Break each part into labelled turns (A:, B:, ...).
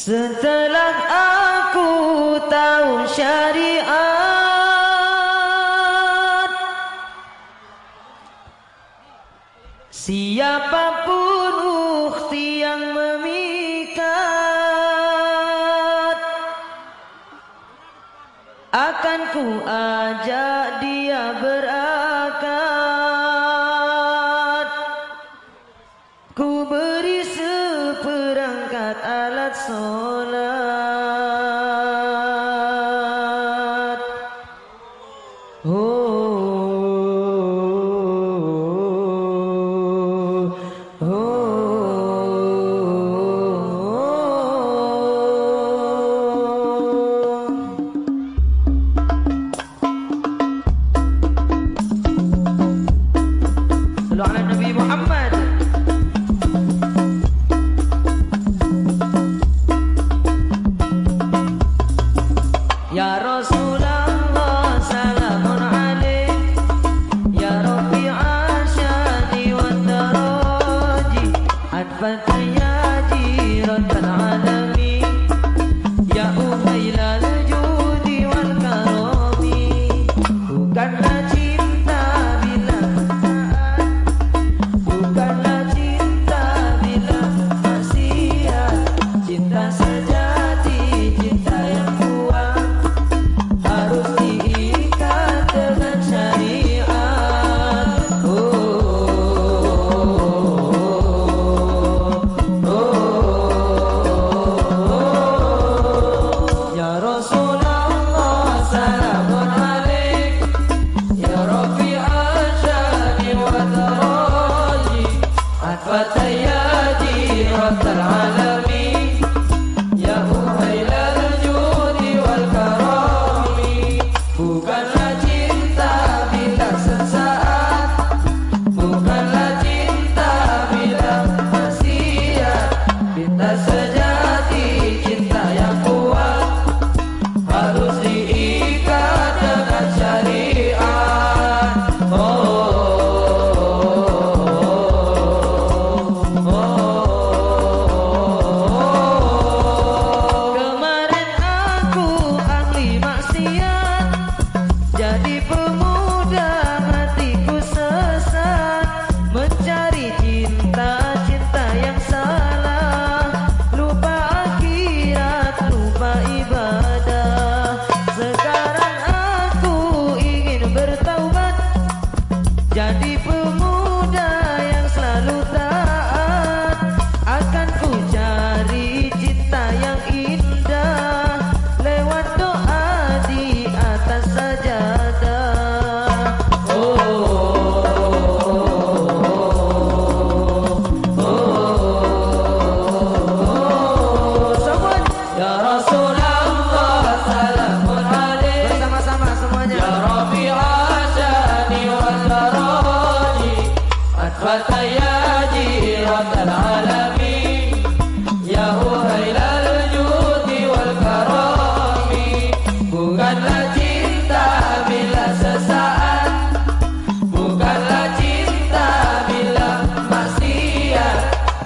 A: Setelah aku tahu syariat Siapapun ukti yang memikat Akan ku ajak Oh.
B: Vâng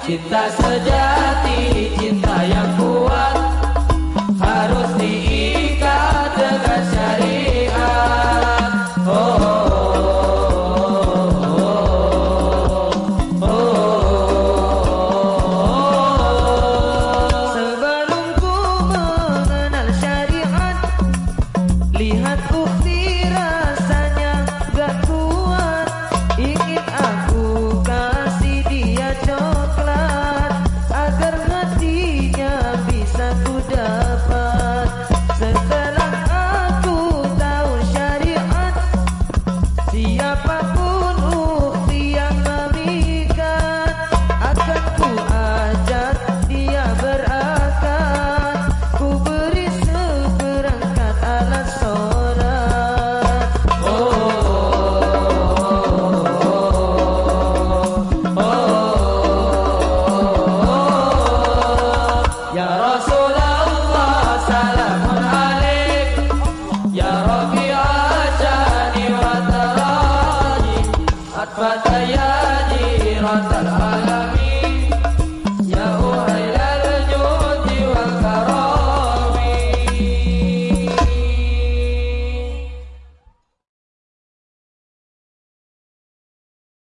B: Cinta sejati